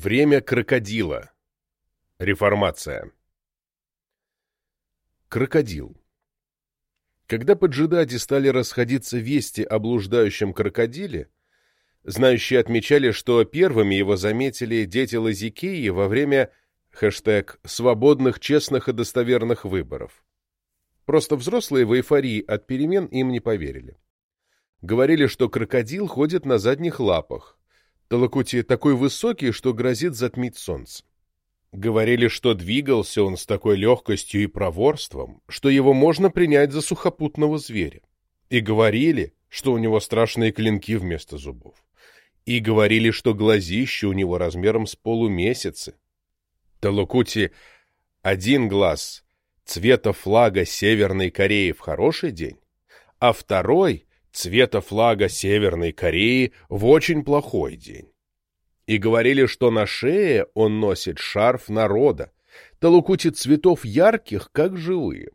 Время крокодила. Реформация. Крокодил. Когда по Джидаде стали расходиться вести о блуждающем крокодиле, знающие отмечали, что первыми его заметили дети Лазикеи во время хэштег «свободных, честных и достоверных выборов». Просто взрослые в эйфории от перемен им не поверили. Говорили, что крокодил ходит на задних лапах, Талакути такой высокий, что грозит затмить солнце. Говорили, что двигался он с такой легкостью и проворством, что его можно принять за сухопутного зверя. И говорили, что у него страшные клинки вместо зубов. И говорили, что глазище у него размером с полумесяцы. Талукути один глаз цвета флага Северной Кореи в хороший день, а второй цвета флага Северной Кореи в очень плохой день. И говорили, что на шее он носит шарф народа, толкучит цветов ярких, как живые.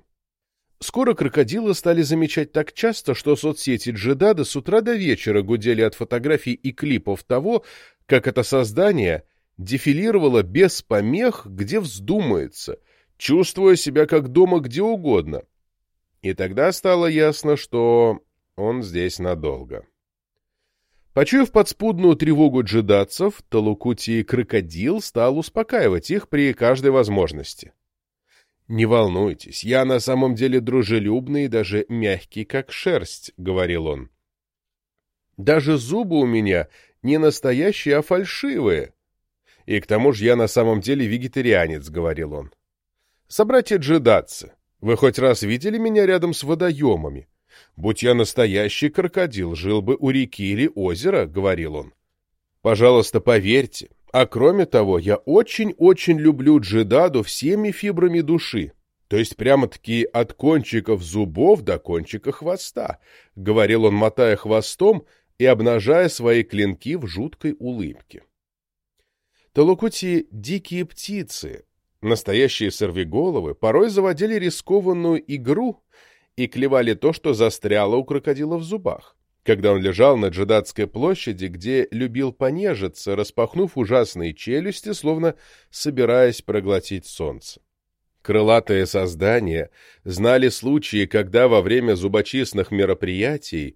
Скоро крокодилы стали замечать так часто, что соцсети Джедада с утра до вечера гудели от фотографий и клипов того, как это создание дефилировало без помех, где вздумается, чувствуя себя как дома где угодно. И тогда стало ясно, что он здесь надолго. Почуяв подспудную тревогу джедатцев, Талукути Крокодил стал успокаивать их при каждой возможности. «Не волнуйтесь, я на самом деле дружелюбный и даже мягкий, как шерсть», — говорил он. «Даже зубы у меня не настоящие, а фальшивые. И к тому же я на самом деле вегетарианец», — говорил он. «Собратья джедатцы, вы хоть раз видели меня рядом с водоемами? «Будь я настоящий крокодил, жил бы у реки или озера», — говорил он. «Пожалуйста, поверьте. А кроме того, я очень-очень люблю джедаду всеми фибрами души, то есть прямо-таки от кончиков зубов до кончика хвоста», — говорил он, мотая хвостом и обнажая свои клинки в жуткой улыбке. Талукути — дикие птицы, настоящие сорвиголовы, порой заводили рискованную игру — и клевали то, что застряло у крокодила в зубах, когда он лежал на Джедатской площади, где любил понежиться, распахнув ужасные челюсти, словно собираясь проглотить солнце. Крылатые создания знали случаи, когда во время зубочистных мероприятий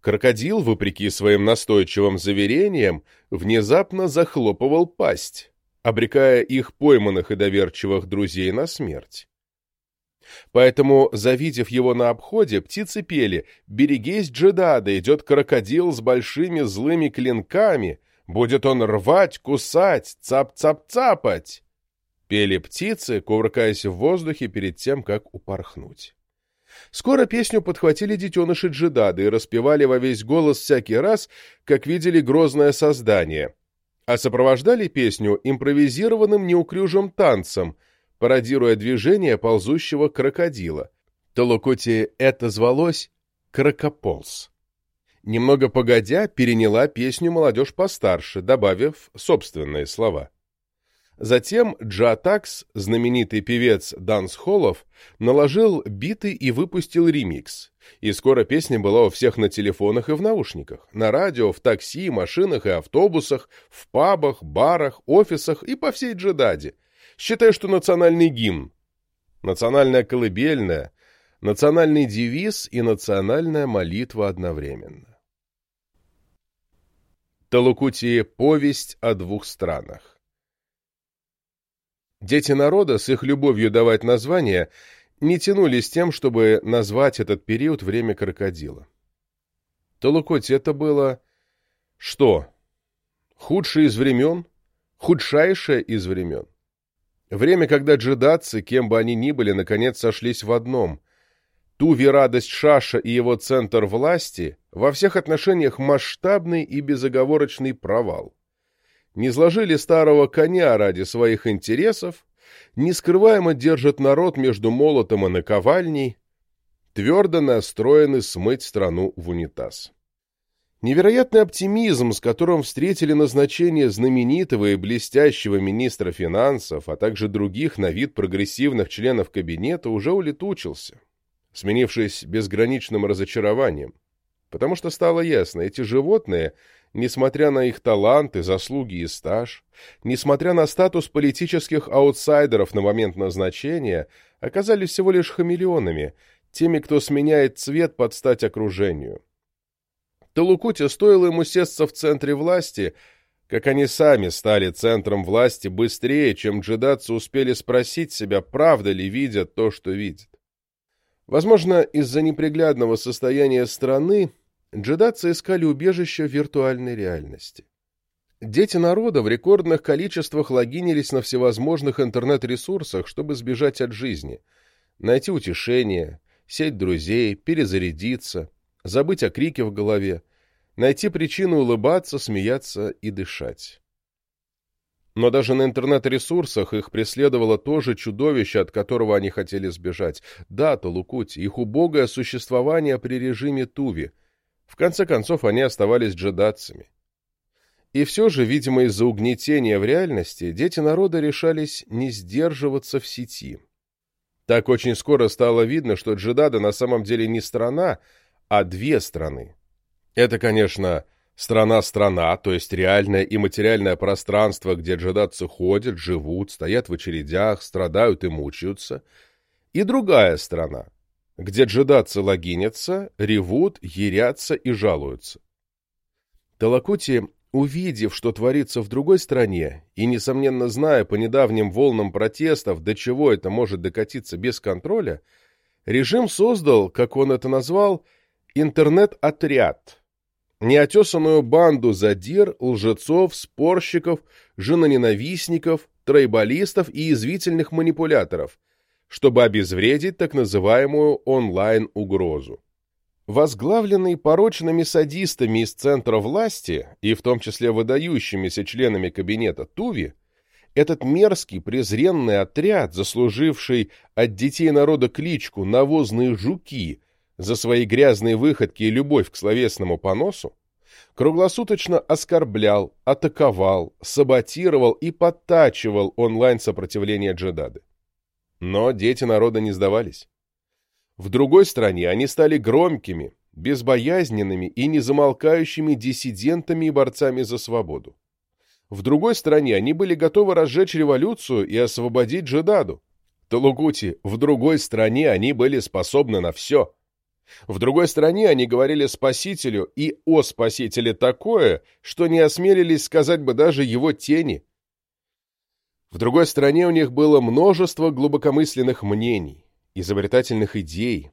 крокодил, вопреки своим настойчивым заверениям, внезапно захлопывал пасть, обрекая их пойманных и доверчивых друзей на смерть. Поэтому, завидев его на обходе, птицы пели «Берегись, Джедада, идет крокодил с большими злыми клинками, будет он рвать, кусать, цап-цап-цапать!» Пели птицы, кувыркаясь в воздухе перед тем, как упорхнуть. Скоро песню подхватили детеныши Джедады и распевали во весь голос всякий раз, как видели грозное создание, а сопровождали песню импровизированным неуклюжим танцем — пародируя движение ползущего крокодила. Толокоти это звалось «крокополз». Немного погодя, переняла песню молодежь постарше, добавив собственные слова. Затем Джатакс, знаменитый певец Данс Холлов, наложил биты и выпустил ремикс. И скоро песня была у всех на телефонах и в наушниках, на радио, в такси, машинах и автобусах, в пабах, барах, офисах и по всей Джедаде, Считай, что национальный гимн, национальная колыбельная, национальный девиз и национальная молитва одновременно. Талукути – повесть о двух странах. Дети народа с их любовью давать названия не тянулись тем, чтобы назвать этот период время крокодила. Талукути это было... Что? Худшее из времен? Худшайшее из времен? Время, когда джедатцы, кем бы они ни были, наконец сошлись в одном. Туви радость Шаша и его центр власти во всех отношениях масштабный и безоговорочный провал. Не сложили старого коня ради своих интересов, нескрываемо держат народ между молотом и наковальней, твердо настроены смыть страну в унитаз. Невероятный оптимизм, с которым встретили назначение знаменитого и блестящего министра финансов, а также других на вид прогрессивных членов кабинета, уже улетучился, сменившись безграничным разочарованием. потому что стало ясно, эти животные, несмотря на их таланты, заслуги и стаж, несмотря на статус политических аутсайдеров на момент назначения, оказались всего лишь хамелеонами, теми, кто сменяет цвет под стать окружению. Талукути стоило ему сесться в центре власти, как они сами стали центром власти быстрее, чем джедатцы успели спросить себя, правда ли видят то, что видят. Возможно, из-за неприглядного состояния страны джедатцы искали убежище в виртуальной реальности. Дети народа в рекордных количествах логинились на всевозможных интернет-ресурсах, чтобы сбежать от жизни, найти утешение, сеть друзей, перезарядиться, забыть о крике в голове, найти причину улыбаться, смеяться и дышать. Но даже на интернет-ресурсах их преследовало то же чудовище, от которого они хотели сбежать. Да, Талукути, их убогое существование при режиме Туви. В конце концов, они оставались джедатцами. И все же, видимо, из-за угнетения в реальности, дети народа решались не сдерживаться в сети. Так очень скоро стало видно, что джедады на самом деле не страна, а две страны. Это, конечно, страна-страна, то есть реальное и материальное пространство, где джедадцы ходят, живут, стоят в очередях, страдают и мучаются, и другая страна, где джедадцы логинятся, ревут, ерятся и жалуются. Талакути, увидев, что творится в другой стране, и, несомненно, зная по недавним волнам протестов, до чего это может докатиться без контроля, режим создал, как он это назвал, интернет-отряд – неотесанную банду задир, лжецов, спорщиков, женоненавистников, тройболистов и извительных манипуляторов, чтобы обезвредить так называемую онлайн-угрозу. Возглавленный порочными садистами из центра власти, и в том числе выдающимися членами кабинета Туви, этот мерзкий, презренный отряд, заслуживший от детей народа кличку «навозные жуки», за свои грязные выходки и любовь к словесному поносу, круглосуточно оскорблял, атаковал, саботировал и подтачивал онлайн-сопротивление джедады. Но дети народа не сдавались. В другой стране они стали громкими, безбоязненными и незамолкающими диссидентами и борцами за свободу. В другой стране они были готовы разжечь революцию и освободить джедаду. Талугути, в другой стране они были способны на все. В другой стране они говорили Спасителю и о Спасителе такое, что не осмелились сказать бы даже его тени. В другой стране у них было множество глубокомысленных мнений, изобретательных идей.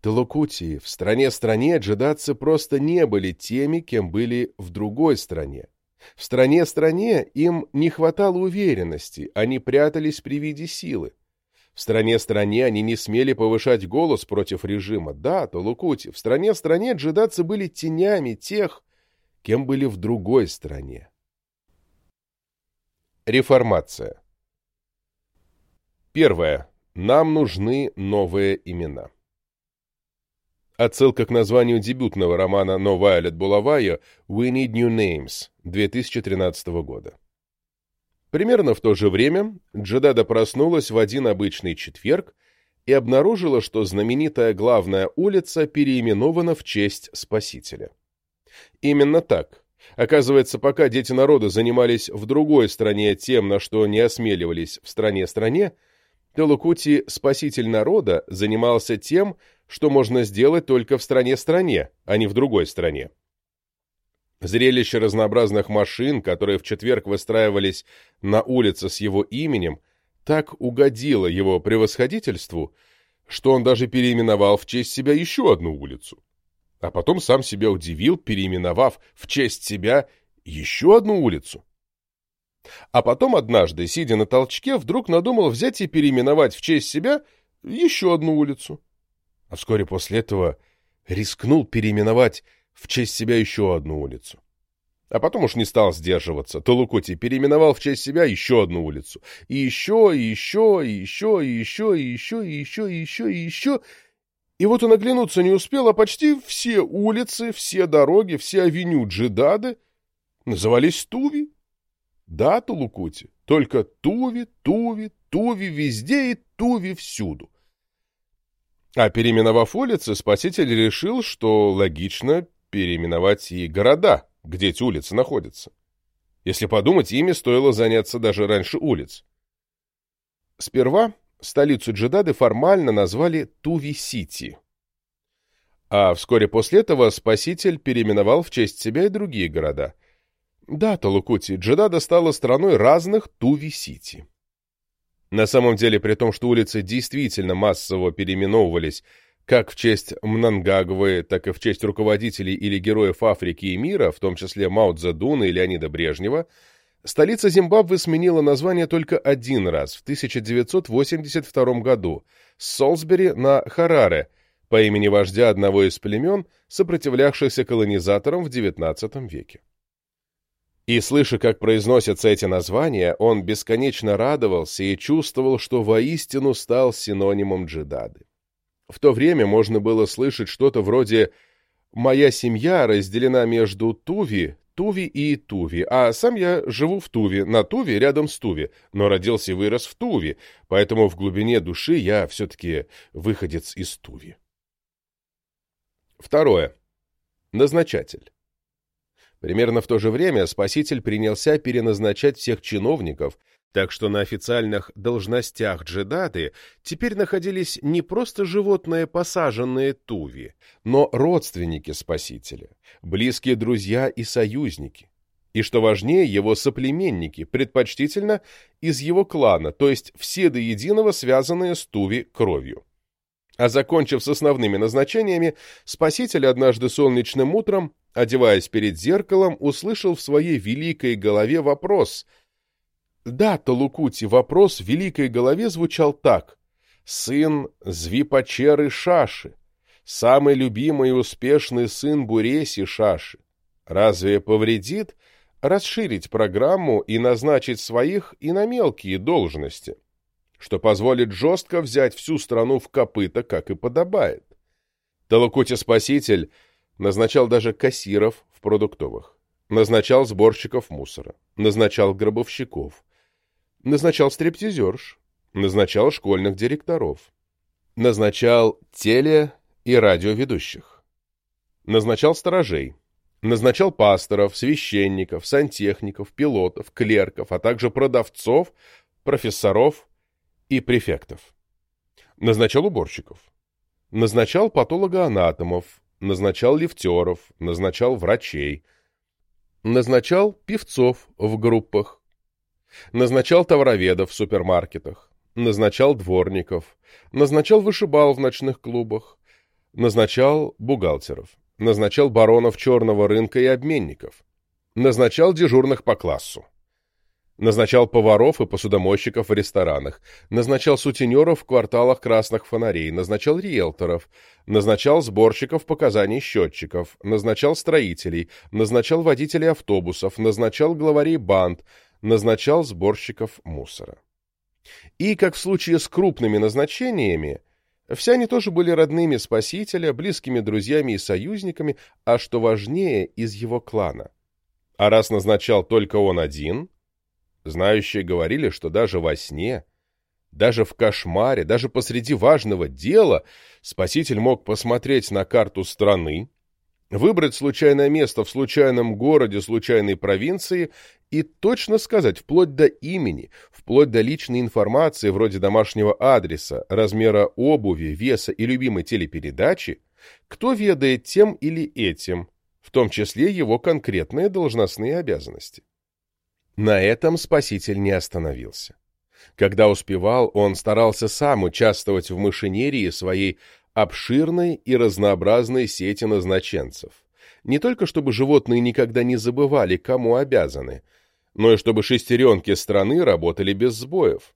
Талукутии, в стране-стране джедатцы просто не были теми, кем были в другой стране. В стране-стране им не хватало уверенности, они прятались при виде силы. В стране-стране они не смели повышать голос против режима. Да, Толукути, в стране-стране джедатцы были тенями тех, кем были в другой стране. Реформация. Первое. Нам нужны новые имена. Отсылка к названию дебютного романа No Violet Булавайо «We Need New Names» 2013 года. Примерно в то же время Джедада проснулась в один обычный четверг и обнаружила, что знаменитая главная улица переименована в честь Спасителя. Именно так. Оказывается, пока дети народа занимались в другой стране тем, на что не осмеливались в стране-стране, Телукути, спаситель народа, занимался тем, что можно сделать только в стране-стране, а не в другой стране. Зрелище разнообразных машин, которые в четверг выстраивались на улице с его именем, так угодило его превосходительству, что он даже переименовал в честь себя еще одну улицу. А потом сам себя удивил, переименовав в честь себя еще одну улицу. А потом однажды, сидя на толчке, вдруг надумал взять и переименовать в честь себя еще одну улицу. А вскоре после этого рискнул переименовать в честь себя еще одну улицу. А потом уж не стал сдерживаться. Толукути переименовал в честь себя еще одну улицу. И еще, и еще, и еще, и еще, и еще, и еще, и еще, и еще. И вот он оглянуться не успел, а почти все улицы, все дороги, все авеню Джидады назывались Туви. Да, Толукути, только Туви, Туви, Туви везде и Туви всюду. А переименовав улицы, спаситель решил, что логично переименовать и города, где эти улицы находятся. Если подумать, ими стоило заняться даже раньше улиц. Сперва столицу Джедады формально назвали Туви-Сити. А вскоре после этого Спаситель переименовал в честь себя и другие города. Да, Талукути, Джедада стала страной разных Туви-Сити. На самом деле, при том, что улицы действительно массово переименовывались как в честь Мнангагвы, так и в честь руководителей или героев Африки и мира, в том числе Мао Цзэдуна и Леонида Брежнева, столица Зимбабве сменила название только один раз, в 1982 году, с Солсбери на Хараре, по имени вождя одного из племен, сопротивлявшихся колонизаторам в XIX веке. И, слыша, как произносятся эти названия, он бесконечно радовался и чувствовал, что воистину стал синонимом джедады. В то время можно было слышать что-то вроде «Моя семья разделена между Туви, Туви и Туви, а сам я живу в Туви, на Туви рядом с Туви, но родился и вырос в Туви, поэтому в глубине души я все-таки выходец из Туви». Второе. Назначатель. Примерно в то же время Спаситель принялся переназначать всех чиновников, так что на официальных должностях джедады теперь находились не просто животные, посаженные Туви, но родственники Спасителя, близкие друзья и союзники. И, что важнее, его соплеменники, предпочтительно из его клана, то есть все до единого связанные с Туви кровью. А закончив с основными назначениями, Спаситель однажды солнечным утром, одеваясь перед зеркалом, услышал в своей великой голове вопрос — да, Толукути, вопрос в великой голове звучал так. Сын Звипачеры Шаши, самый любимый и успешный сын Буреси Шаши. Разве повредит расширить программу и назначить своих и на мелкие должности, что позволит жестко взять всю страну в копыта, как и подобает? Толукути-спаситель назначал даже кассиров в продуктовых, назначал сборщиков мусора, назначал гробовщиков, назначал стриптизерш, назначал школьных директоров, назначал теле- и радиоведущих, назначал сторожей, назначал пасторов, священников, сантехников, пилотов, клерков, а также продавцов, профессоров и префектов. Назначал уборщиков, назначал патологоанатомов, назначал лифтеров, назначал врачей, назначал певцов в группах, Назначал товароведов в супермаркетах, назначал дворников, назначал вышибал в ночных клубах, назначал бухгалтеров, назначал баронов черного рынка и обменников, назначал дежурных по классу, назначал поваров и посудомойщиков в ресторанах, назначал сутенеров в кварталах красных фонарей, назначал риэлторов, назначал сборщиков показаний счетчиков, назначал строителей, назначал водителей автобусов, назначал главарей банд, назначал сборщиков мусора. И, как в случае с крупными назначениями, все они тоже были родными Спасителя, близкими друзьями и союзниками, а что важнее, из его клана. А раз назначал только он один, знающие говорили, что даже во сне, даже в кошмаре, даже посреди важного дела Спаситель мог посмотреть на карту страны, выбрать случайное место в случайном городе случайной провинции и точно сказать, вплоть до имени, вплоть до личной информации вроде домашнего адреса, размера обуви, веса и любимой телепередачи, кто ведает тем или этим, в том числе его конкретные должностные обязанности. На этом спаситель не остановился. Когда успевал, он старался сам участвовать в машинерии своей обширной и разнообразной сети назначенцев. Не только чтобы животные никогда не забывали, кому обязаны, но и чтобы шестеренки страны работали без сбоев.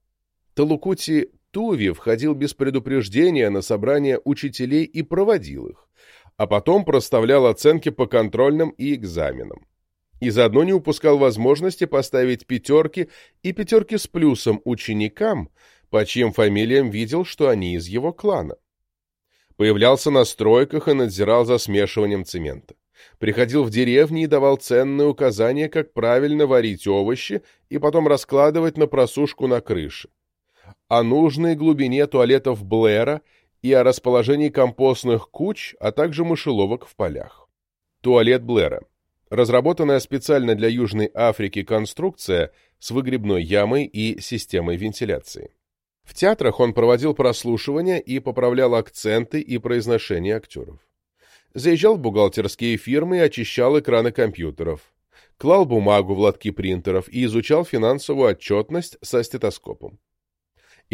Талукути Туви входил без предупреждения на собрания учителей и проводил их, а потом проставлял оценки по контрольным и экзаменам. И заодно не упускал возможности поставить пятерки и пятерки с плюсом ученикам, по чьим фамилиям видел, что они из его клана. Появлялся на стройках и надзирал за смешиванием цемента. Приходил в деревни и давал ценные указания, как правильно варить овощи и потом раскладывать на просушку на крыше. О нужной глубине туалетов Блэра и о расположении компостных куч, а также мышеловок в полях. Туалет Блэра. Разработанная специально для Южной Африки конструкция с выгребной ямой и системой вентиляции. В театрах он проводил прослушивания и поправлял акценты и произношение актеров. Заезжал в бухгалтерские фирмы и очищал экраны компьютеров. Клал бумагу в лотки принтеров и изучал финансовую отчетность со стетоскопом.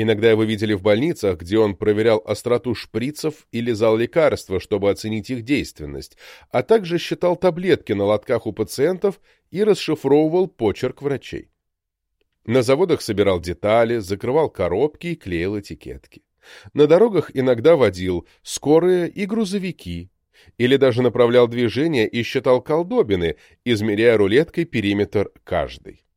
Иногда его видели в больницах, где он проверял остроту шприцев и лизал лекарства, чтобы оценить их действенность, а также считал таблетки на лотках у пациентов и расшифровывал почерк врачей. На заводах собирал детали, закрывал коробки и клеил этикетки. На дорогах иногда водил скорые и грузовики, или даже направлял движение и считал колдобины, измеряя рулеткой периметр каждой.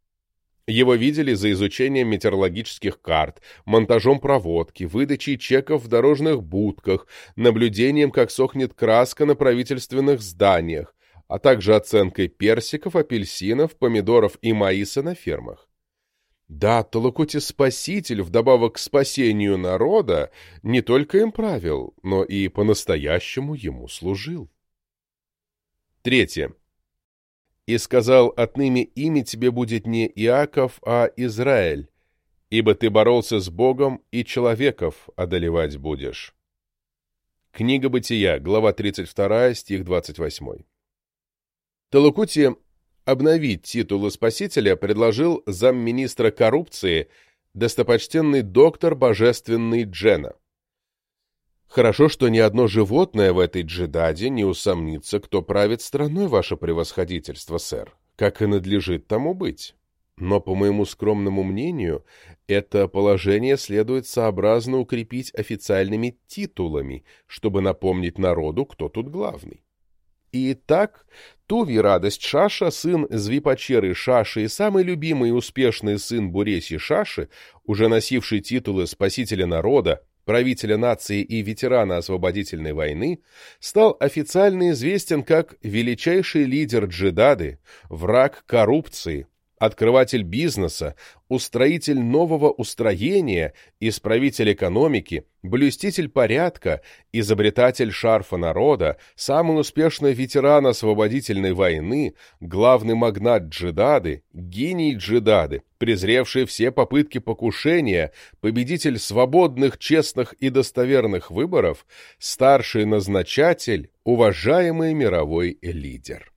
Его видели за изучением метеорологических карт, монтажом проводки, выдачей чеков в дорожных будках, наблюдением, как сохнет краска на правительственных зданиях, а также оценкой персиков, апельсинов, помидоров и маиса на фермах. Да, Толокути Спаситель, вдобавок к спасению народа, не только им правил, но и по-настоящему ему служил. Третье и сказал, отныне имя тебе будет не Иаков, а Израиль, ибо ты боролся с Богом и человеков одолевать будешь. Книга Бытия, глава 32, стих 28. Талукути обновить титулы Спасителя предложил замминистра коррупции достопочтенный доктор божественный Джена. Хорошо, что ни одно животное в этой джедаде не усомнится, кто правит страной, ваше превосходительство, сэр, как и надлежит тому быть. Но, по моему скромному мнению, это положение следует сообразно укрепить официальными титулами, чтобы напомнить народу, кто тут главный. И так, Туви радость Шаша, сын Звипачеры Шаши и самый любимый и успешный сын Буреси Шаши, уже носивший титулы спасителя народа, правителя нации и ветерана освободительной войны, стал официально известен как величайший лидер джедады, враг коррупции, открыватель бизнеса, устроитель нового устроения, исправитель экономики, блюститель порядка, изобретатель шарфа народа, самый успешный ветеран освободительной войны, главный магнат джедады, гений джедады, презревший все попытки покушения, победитель свободных, честных и достоверных выборов, старший назначатель, уважаемый мировой лидер.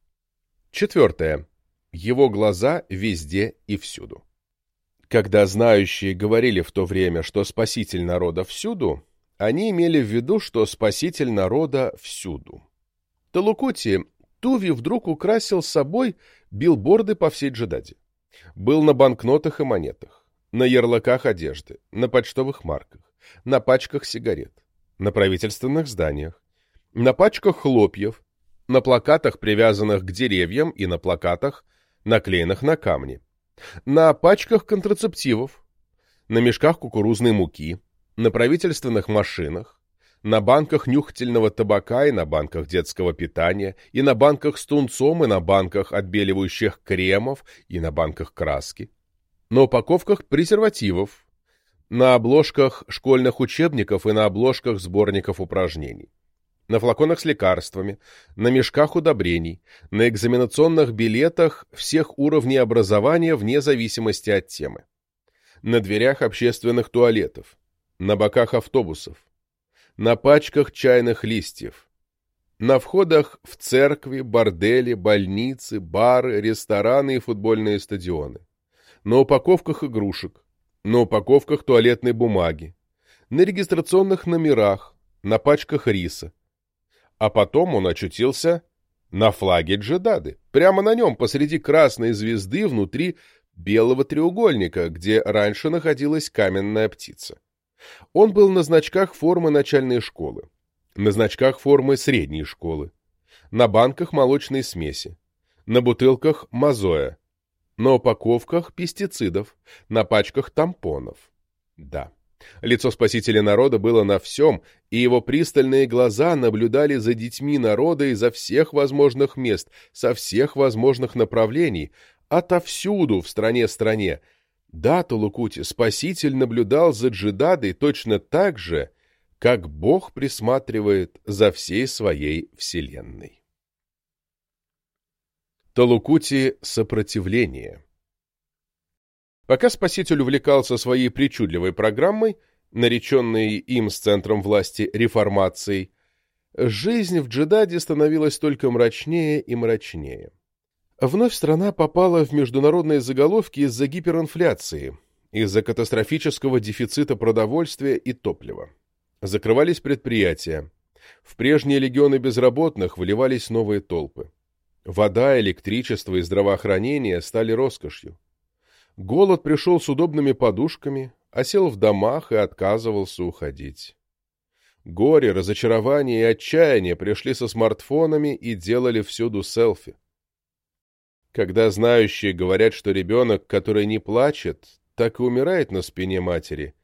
Четвертое. Его глаза везде и всюду. Когда знающие говорили в то время, что спаситель народа всюду, они имели в виду, что спаситель народа всюду. Талукути Туви вдруг украсил собой билборды по всей Джедаде. Был на банкнотах и монетах, на ярлыках одежды, на почтовых марках, на пачках сигарет, на правительственных зданиях, на пачках хлопьев, на плакатах, привязанных к деревьям, и на плакатах, наклеенных на камни, на пачках контрацептивов, на мешках кукурузной муки, на правительственных машинах, на банках нюхательного табака и на банках детского питания, и на банках с тунцом, и на банках отбеливающих кремов, и на банках краски, на упаковках презервативов, на обложках школьных учебников и на обложках сборников упражнений на флаконах с лекарствами, на мешках удобрений, на экзаменационных билетах всех уровней образования вне зависимости от темы, на дверях общественных туалетов, на боках автобусов, на пачках чайных листьев, на входах в церкви, бордели, больницы, бары, рестораны и футбольные стадионы, на упаковках игрушек, на упаковках туалетной бумаги, на регистрационных номерах, на пачках риса, а потом он очутился на флаге Джедады, прямо на нем, посреди красной звезды, внутри белого треугольника, где раньше находилась каменная птица. Он был на значках формы начальной школы, на значках формы средней школы, на банках молочной смеси, на бутылках мазоя, на упаковках пестицидов, на пачках тампонов. Да. Лицо спасителя народа было на всем, и его пристальные глаза наблюдали за детьми народа изо всех возможных мест, со всех возможных направлений, отовсюду в стране-стране. Да, Тулукути, спаситель наблюдал за джедадой точно так же, как Бог присматривает за всей своей вселенной. Талукути сопротивление Пока Спаситель увлекался своей причудливой программой, нареченной им с центром власти реформацией, жизнь в Джедаде становилась только мрачнее и мрачнее. Вновь страна попала в международные заголовки из-за гиперинфляции, из-за катастрофического дефицита продовольствия и топлива. Закрывались предприятия. В прежние легионы безработных выливались новые толпы. Вода, электричество и здравоохранение стали роскошью. Голод пришел с удобными подушками, осел в домах и отказывался уходить. Горе, разочарование и отчаяние пришли со смартфонами и делали всюду селфи. Когда знающие говорят, что ребенок, который не плачет, так и умирает на спине матери,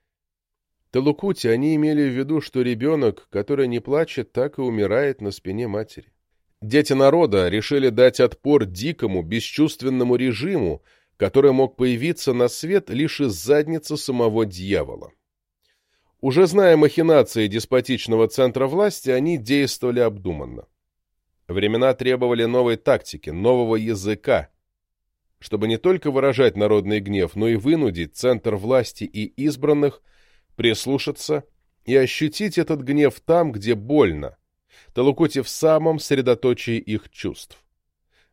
Талукути они имели в виду, что ребенок, который не плачет, так и умирает на спине матери. Дети народа решили дать отпор дикому, бесчувственному режиму, который мог появиться на свет лишь из задницы самого дьявола. Уже зная махинации деспотичного центра власти, они действовали обдуманно. Времена требовали новой тактики, нового языка, чтобы не только выражать народный гнев, но и вынудить центр власти и избранных прислушаться и ощутить этот гнев там, где больно, Талукути в самом средоточии их чувств.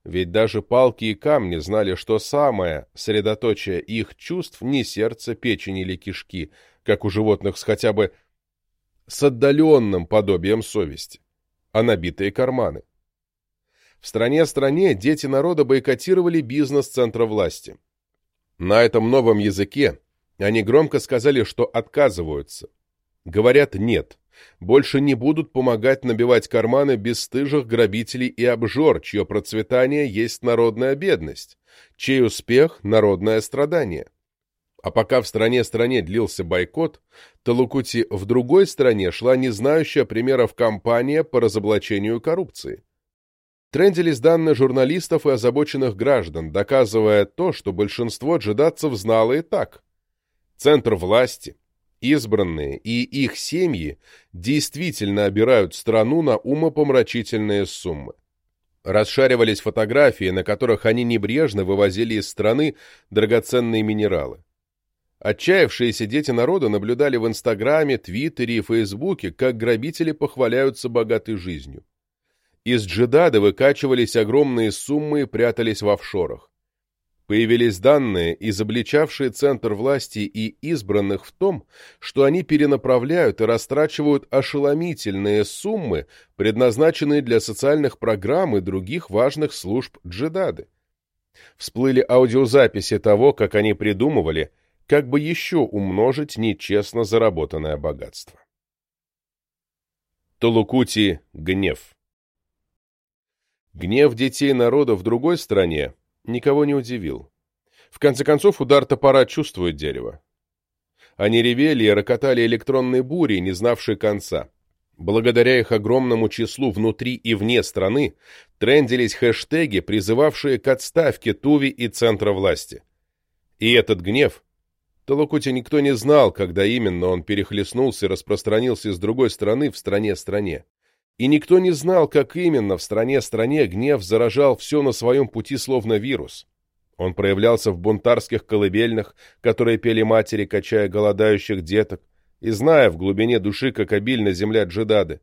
Ведь даже палки и камни знали, что самое средоточие их чувств не сердце, печень или кишки, как у животных с хотя бы с отдаленным подобием совести, а набитые карманы. В стране-стране дети народа бойкотировали бизнес центра власти. На этом новом языке они громко сказали, что отказываются. Говорят «нет» больше не будут помогать набивать карманы бесстыжих грабителей и обжор, чье процветание есть народная бедность, чей успех – народное страдание. А пока в стране-стране длился бойкот, Талукути в другой стране шла не знающая примеров кампания по разоблачению коррупции. Трендились данные журналистов и озабоченных граждан, доказывая то, что большинство джедатцев знало и так. Центр власти – избранные и их семьи действительно обирают страну на умопомрачительные суммы. Расшаривались фотографии, на которых они небрежно вывозили из страны драгоценные минералы. Отчаявшиеся дети народа наблюдали в Инстаграме, Твиттере и Фейсбуке, как грабители похваляются богатой жизнью. Из джедада выкачивались огромные суммы и прятались в офшорах. Появились данные, изобличавшие центр власти и избранных в том, что они перенаправляют и растрачивают ошеломительные суммы, предназначенные для социальных программ и других важных служб джедады. Всплыли аудиозаписи того, как они придумывали, как бы еще умножить нечестно заработанное богатство. Толукути – гнев. Гнев детей народа в другой стране никого не удивил. В конце концов, удар топора чувствует дерево. Они ревели и рокотали электронные бури, не знавшие конца. Благодаря их огромному числу внутри и вне страны трендились хэштеги, призывавшие к отставке Туви и центра власти. И этот гнев... Толокути никто не знал, когда именно он перехлестнулся и распространился с другой стороны в стране-стране. И никто не знал, как именно в стране-стране гнев заражал все на своем пути словно вирус. Он проявлялся в бунтарских колыбельных, которые пели матери, качая голодающих деток, и зная в глубине души, как обильна земля джедады.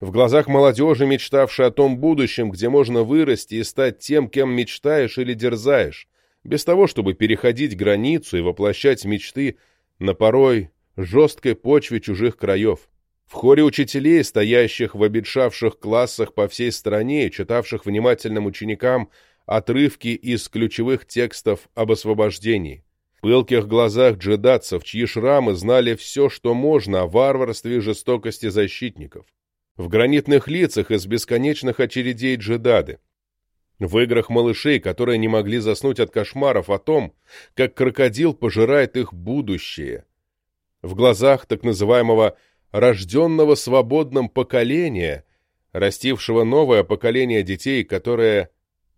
В глазах молодежи, мечтавшей о том будущем, где можно вырасти и стать тем, кем мечтаешь или дерзаешь, без того, чтобы переходить границу и воплощать мечты на порой жесткой почве чужих краев. В хоре учителей, стоящих в обетшавших классах по всей стране читавших внимательным ученикам отрывки из ключевых текстов об освобождении. В пылких глазах джедатцев, чьи шрамы знали все, что можно о варварстве и жестокости защитников. В гранитных лицах из бесконечных очередей джедады. В играх малышей, которые не могли заснуть от кошмаров о том, как крокодил пожирает их будущее. В глазах так называемого рожденного свободным поколения, растившего новое поколение детей, которые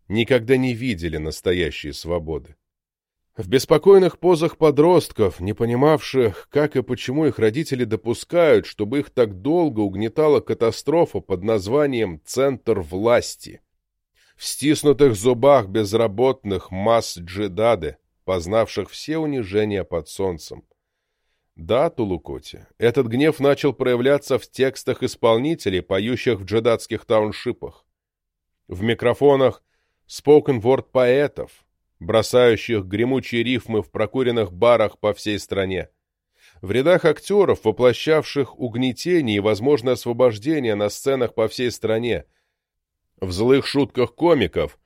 никогда не видели настоящей свободы. В беспокойных позах подростков, не понимавших, как и почему их родители допускают, чтобы их так долго угнетала катастрофа под названием «Центр власти». В стиснутых зубах безработных масс джедады, познавших все унижения под солнцем. Да, Тулукоти, этот гнев начал проявляться в текстах исполнителей, поющих в джедатских тауншипах. В микрофонах spoken-word поэтов, бросающих гремучие рифмы в прокуренных барах по всей стране. В рядах актеров, воплощавших угнетение и возможное освобождение на сценах по всей стране. В злых шутках комиков,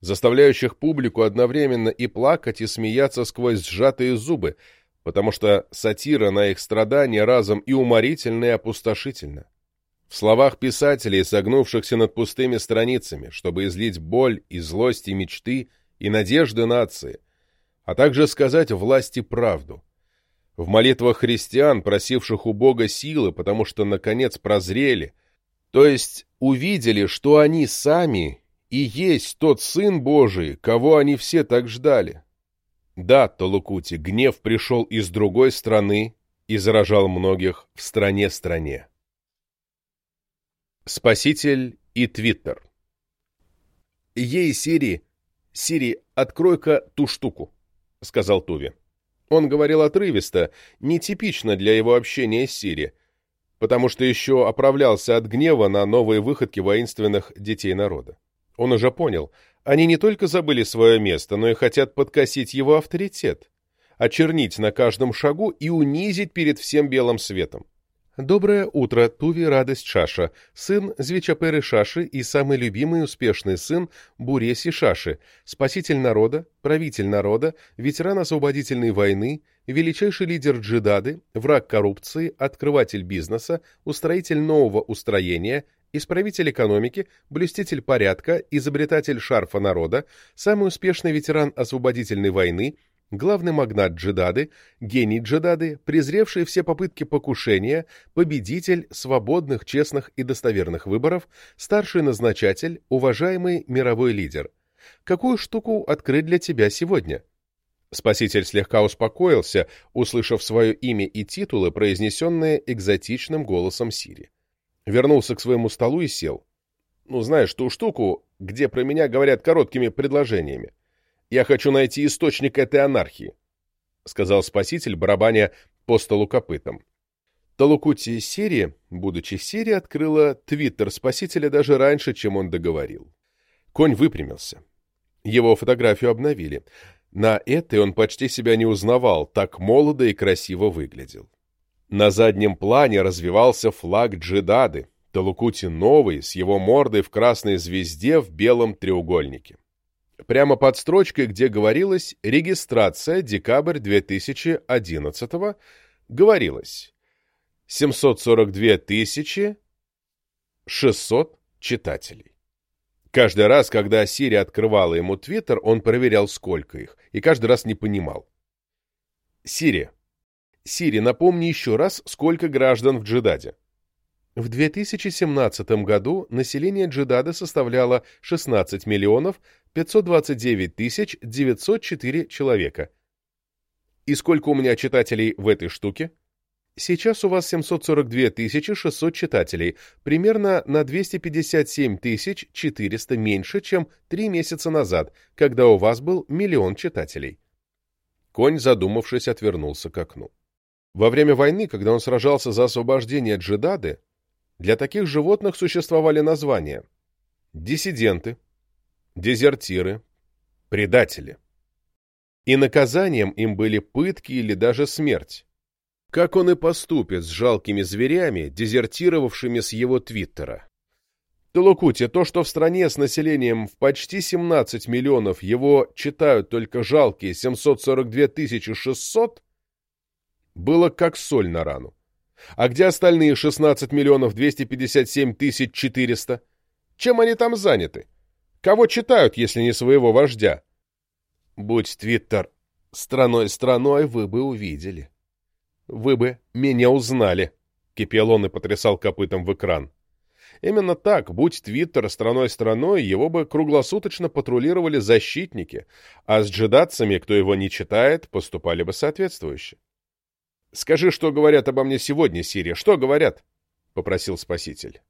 заставляющих публику одновременно и плакать, и смеяться сквозь сжатые зубы, потому что сатира на их страдания разом и уморительна, и опустошительна. В словах писателей, согнувшихся над пустыми страницами, чтобы излить боль и злость и мечты – и надежды нации, а также сказать власти правду. В молитвах христиан, просивших у Бога силы, потому что, наконец, прозрели, то есть увидели, что они сами и есть тот Сын Божий, кого они все так ждали. Да, Толукути, гнев пришел из другой страны и заражал многих в стране-стране. Спаситель и Твиттер Ей Сири «Сири, открой-ка ту штуку», — сказал Туви. Он говорил отрывисто, нетипично для его общения с Сири, потому что еще оправлялся от гнева на новые выходки воинственных детей народа. Он уже понял, они не только забыли свое место, но и хотят подкосить его авторитет, очернить на каждом шагу и унизить перед всем белым светом. Доброе утро, Туви Радость Шаша, сын Звичаперы Шаши и самый любимый успешный сын Буреси Шаши, спаситель народа, правитель народа, ветеран освободительной войны, величайший лидер джидады, враг коррупции, открыватель бизнеса, устроитель нового устроения, исправитель экономики, блюститель порядка, изобретатель шарфа народа, самый успешный ветеран освободительной войны, главный магнат Джедады, гений Джедады, презревший все попытки покушения, победитель свободных, честных и достоверных выборов, старший назначатель, уважаемый мировой лидер. Какую штуку открыть для тебя сегодня? Спаситель слегка успокоился, услышав свое имя и титулы, произнесенные экзотичным голосом Сири. Вернулся к своему столу и сел. Ну, знаешь, ту штуку, где про меня говорят короткими предложениями. Я хочу найти источник этой анархии», — сказал спаситель, барабаня по столу копытом. Талукути Сири, будучи Сири, открыла твиттер спасителя даже раньше, чем он договорил. Конь выпрямился. Его фотографию обновили. На этой он почти себя не узнавал, так молодо и красиво выглядел. На заднем плане развивался флаг Джидады, Талукути новый, с его мордой в красной звезде в белом треугольнике прямо под строчкой, где говорилось «Регистрация, декабрь 2011 говорилось 742 тысячи 600 читателей. Каждый раз, когда Сири открывала ему Твиттер, он проверял, сколько их, и каждый раз не понимал. Сири. Сири, напомни еще раз, сколько граждан в Джидаде. В 2017 году население Джидада составляло 16 миллионов 529 тысяч 904 человека. И сколько у меня читателей в этой штуке? Сейчас у вас 742 тысячи 600 читателей, примерно на 257 тысяч 400 меньше, чем три месяца назад, когда у вас был миллион читателей. Конь, задумавшись, отвернулся к окну. Во время войны, когда он сражался за освобождение Джидады, для таких животных существовали названия диссиденты, дезертиры, предатели. И наказанием им были пытки или даже смерть. Как он и поступит с жалкими зверями, дезертировавшими с его твиттера. Толокути, то, что в стране с населением в почти 17 миллионов его читают только жалкие 742 600, было как соль на рану. А где остальные 16 миллионов 257 тысяч 400? Чем они там заняты? Кого читают, если не своего вождя? Будь Твиттер страной-страной, вы бы увидели. Вы бы меня узнали, — кипел он и потрясал копытом в экран. Именно так, будь Твиттер страной-страной, его бы круглосуточно патрулировали защитники, а с джедатцами, кто его не читает, поступали бы соответствующе. «Скажи, что говорят обо мне сегодня, Сири, что говорят?» — попросил Спаситель.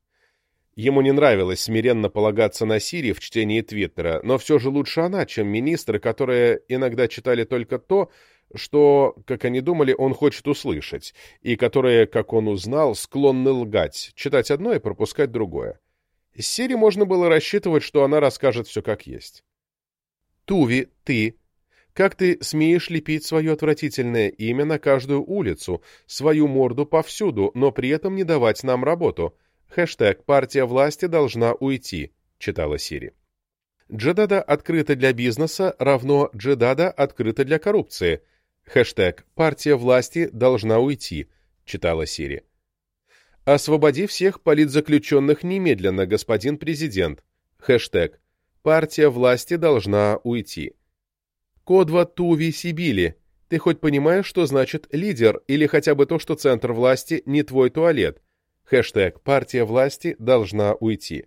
Ему не нравилось смиренно полагаться на Сири в чтении Твиттера, но все же лучше она, чем министры, которые иногда читали только то, что, как они думали, он хочет услышать, и которые, как он узнал, склонны лгать, читать одно и пропускать другое. С Сири можно было рассчитывать, что она расскажет все как есть. «Туви, ты. Как ты смеешь лепить свое отвратительное имя на каждую улицу, свою морду повсюду, но при этом не давать нам работу?» Хэштег «Партия власти должна уйти», читала Сири. Джедада открыта для бизнеса равно Джедада открыта для коррупции. Хэштег «Партия власти должна уйти», читала Сири. Освободи всех политзаключенных немедленно, господин президент. Хэштег «Партия власти должна уйти». Кодва Туви Сибили. Ты хоть понимаешь, что значит лидер, или хотя бы то, что центр власти не твой туалет? Хэштег «Партия власти должна уйти».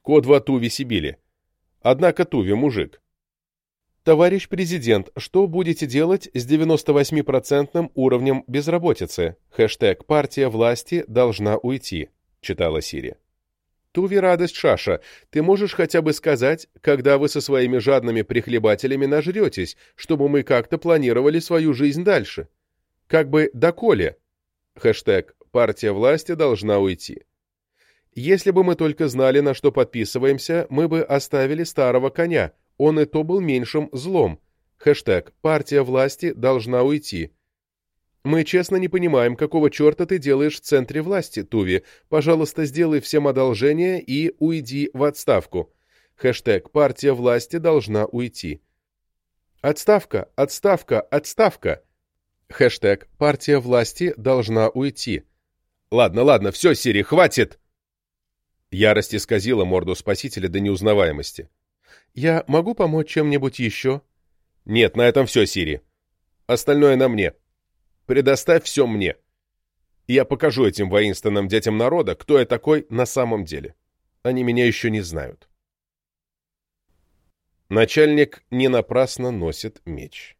Кодва Туви Сибили. Однако Туви мужик. Товарищ президент, что будете делать с 98% уровнем безработицы? Хэштег «Партия власти должна уйти», читала Сири. Туви радость Шаша, ты можешь хотя бы сказать, когда вы со своими жадными прихлебателями нажретесь, чтобы мы как-то планировали свою жизнь дальше? Как бы доколе? Хэштег партия власти должна уйти. Если бы мы только знали, на что подписываемся, мы бы оставили старого коня, он и то был меньшим злом. Хэштег «Партия власти должна уйти». Мы честно не понимаем, какого черта ты делаешь в центре власти, Туви. Пожалуйста, сделай всем одолжение и уйди в отставку. Хэштег «Партия власти должна уйти». Отставка, отставка, отставка. Хэштег «Партия власти должна уйти». «Ладно, ладно, все, Сири, хватит!» Ярость исказила морду спасителя до неузнаваемости. «Я могу помочь чем-нибудь еще?» «Нет, на этом все, Сири. Остальное на мне. Предоставь все мне. я покажу этим воинственным детям народа, кто я такой на самом деле. Они меня еще не знают». Начальник не напрасно носит меч.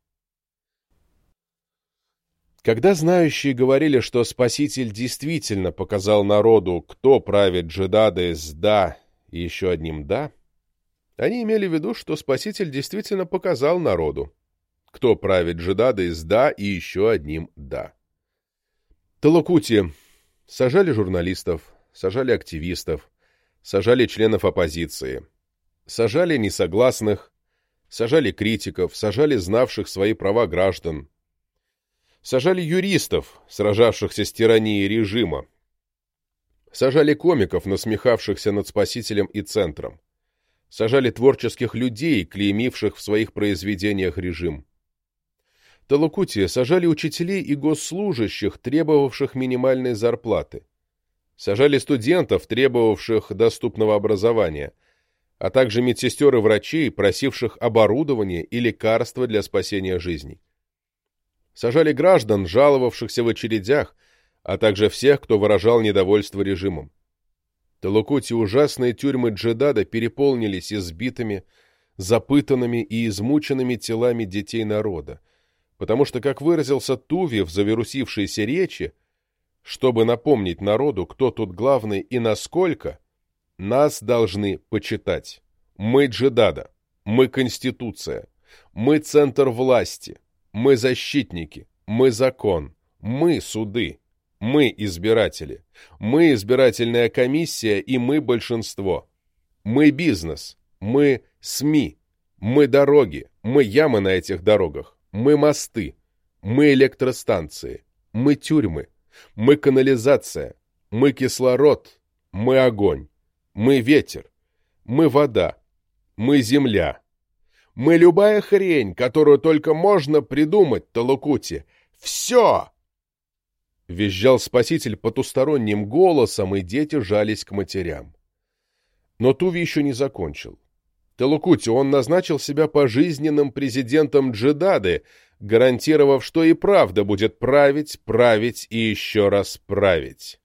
Когда знающие говорили, что Спаситель действительно показал народу, кто правит джедады с «да» и еще одним «да», они имели в виду, что Спаситель действительно показал народу, кто правит джедады с «да» и еще одним «да». Талакути сажали журналистов, сажали активистов, сажали членов оппозиции, сажали несогласных, сажали критиков, сажали знавших свои права граждан, Сажали юристов, сражавшихся с тиранией режима. Сажали комиков, насмехавшихся над Спасителем и Центром. Сажали творческих людей, клеймивших в своих произведениях режим. Талукути сажали учителей и госслужащих, требовавших минимальной зарплаты. Сажали студентов, требовавших доступного образования, а также медсестер и врачей, просивших оборудование и лекарства для спасения жизней сажали граждан, жаловавшихся в очередях, а также всех, кто выражал недовольство режимом. Талукути ужасные тюрьмы Джедада переполнились избитыми, запытанными и измученными телами детей народа, потому что, как выразился Туви в завирусившейся речи, чтобы напомнить народу, кто тут главный и насколько, нас должны почитать. Мы Джедада, мы Конституция, мы центр власти, мы защитники, мы закон, мы суды, мы избиратели, мы избирательная комиссия и мы большинство. Мы бизнес, мы СМИ, мы дороги, мы ямы на этих дорогах, мы мосты, мы электростанции, мы тюрьмы, мы канализация, мы кислород, мы огонь, мы ветер, мы вода, мы земля, мы любая хрень, которую только можно придумать, Талукути. Все!» Визжал спаситель потусторонним голосом, и дети жались к матерям. Но Туви еще не закончил. Талукути, он назначил себя пожизненным президентом Джедады, гарантировав, что и правда будет править, править и еще раз править.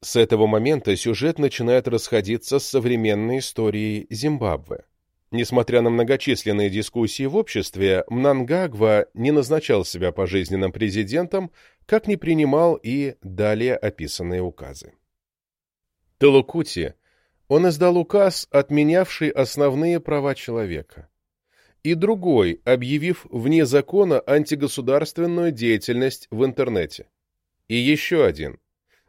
С этого момента сюжет начинает расходиться с современной историей Зимбабве. Несмотря на многочисленные дискуссии в обществе, Мнангагва не назначал себя пожизненным президентом, как не принимал и далее описанные указы. Талукути он издал указ, отменявший основные права человека, и другой, объявив вне закона антигосударственную деятельность в интернете, и еще один,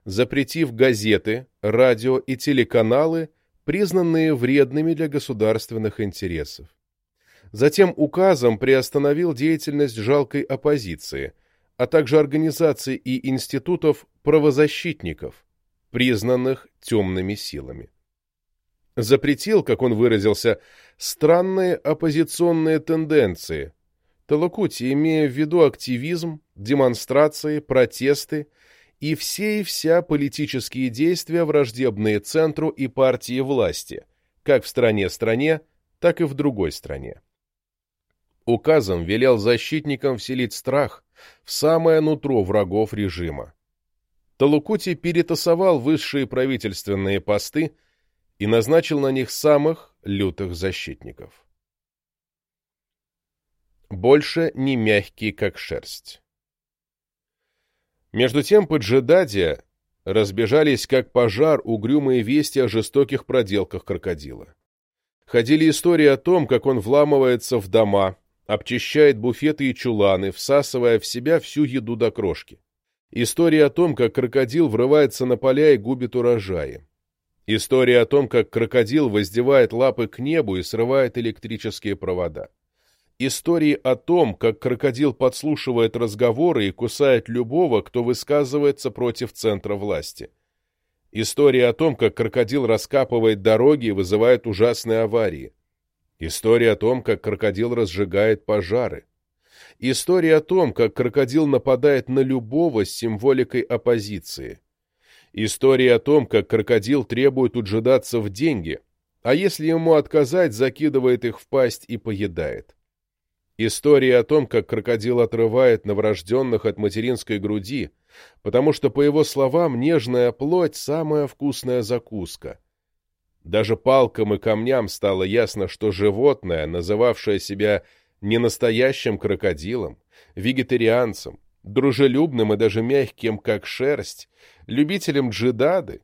запретив газеты, радио и телеканалы, признанные вредными для государственных интересов. Затем указом приостановил деятельность жалкой оппозиции, а также организаций и институтов правозащитников, признанных темными силами. Запретил, как он выразился, странные оппозиционные тенденции, Талукути, имея в виду активизм, демонстрации, протесты и все и вся политические действия, враждебные центру и партии власти, как в стране-стране, так и в другой стране. Указом велел защитникам вселить страх в самое нутро врагов режима. Талукути перетасовал высшие правительственные посты и назначил на них самых лютых защитников. Больше не мягкий, как шерсть. Между тем по Джедаде разбежались, как пожар, угрюмые вести о жестоких проделках крокодила. Ходили истории о том, как он вламывается в дома, обчищает буфеты и чуланы, всасывая в себя всю еду до крошки. История о том, как крокодил врывается на поля и губит урожаи. История о том, как крокодил воздевает лапы к небу и срывает электрические провода. Истории о том, как крокодил подслушивает разговоры и кусает любого, кто высказывается против центра власти. История о том, как крокодил раскапывает дороги и вызывает ужасные аварии. История о том, как крокодил разжигает пожары. История о том, как крокодил нападает на любого с символикой оппозиции. История о том, как крокодил требует у джедадцев деньги, а если ему отказать, закидывает их в пасть и поедает. История о том, как крокодил отрывает новорожденных от материнской груди, потому что, по его словам, нежная плоть – самая вкусная закуска. Даже палкам и камням стало ясно, что животное, называвшее себя ненастоящим крокодилом, вегетарианцем, дружелюбным и даже мягким, как шерсть, любителем джидады,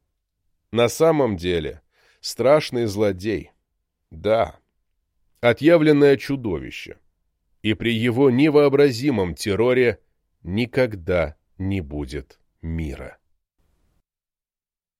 на самом деле страшный злодей. Да, отъявленное чудовище. И при его невообразимом терроре никогда не будет мира.